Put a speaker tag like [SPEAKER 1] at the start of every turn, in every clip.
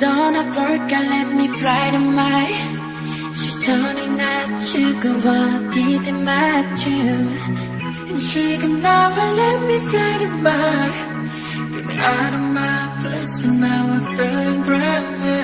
[SPEAKER 1] Don't have work, I let me fly tonight. She's only not you, go on, did it match you And she can never let me fly to Get me out of my place, and now I'm feeling brand new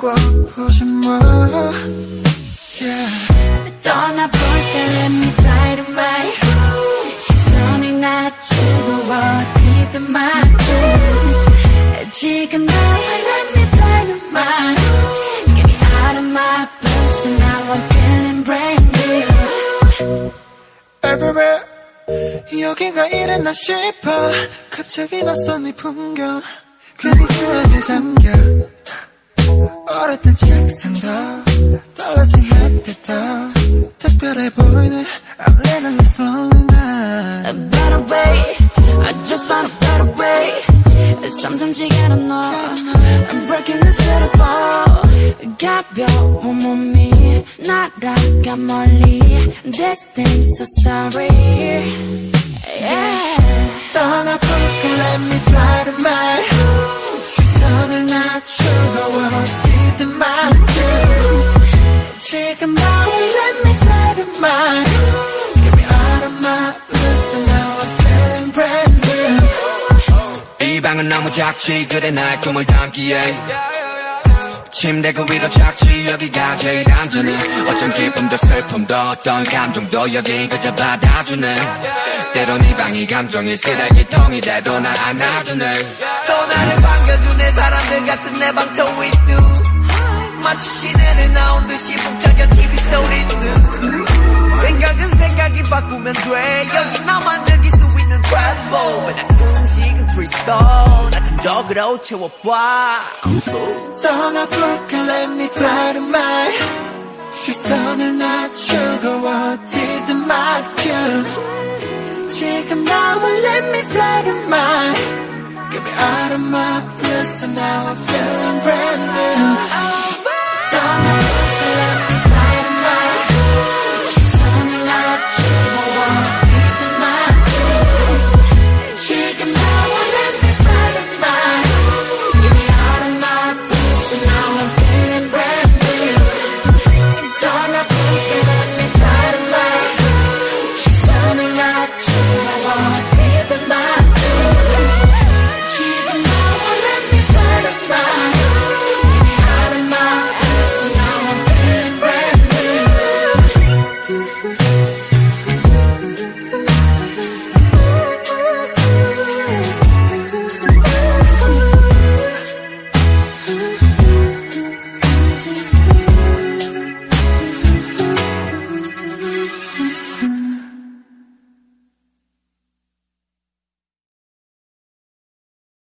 [SPEAKER 2] 바꿔오지 마 yeah.
[SPEAKER 1] 떠나볼 때 let me fly to my home 시선을 낮추고 어디든 마주 지금 나와 let me fly to my home Get me out of my boots and now I'm feeling brand new
[SPEAKER 2] Everywhere 여기가 이랬나 싶어 갑자기 낯선 네 풍경 괜히 추억에 잠겨 어렸던 책상도 떨어진 햇빛도 특별해 보이네 I'm living this lonely night
[SPEAKER 1] A better way I just found a better way Sometimes you gotta know I'm breaking this beautiful 가벼운 몸이 날아가 멀리 This thing so sorry Yeah
[SPEAKER 2] 떠나볼까 let me fly
[SPEAKER 3] 방은 너무 작지 그래 나의 꿈을 담기에 침대 그 위로 착지 여기가 제일 안전해 어쩜 기쁨도 슬픔도 어떤 감정도 여기 그저 받아주네 때론 이 방이 감정이 쓰레기통이 돼도 날 안아주네 또 나를 반겨주네 사람들 같은 내 방터 위두 마치 시내를 나온 듯이 왜 가끔씩은 freestyle 나 근적으로 채워봐
[SPEAKER 2] I'm let me fly to my 시선을 낮추고 어디든 맡겨 지금 나와 let me fly to my Get me out of my bliss and now I'm feeling brand new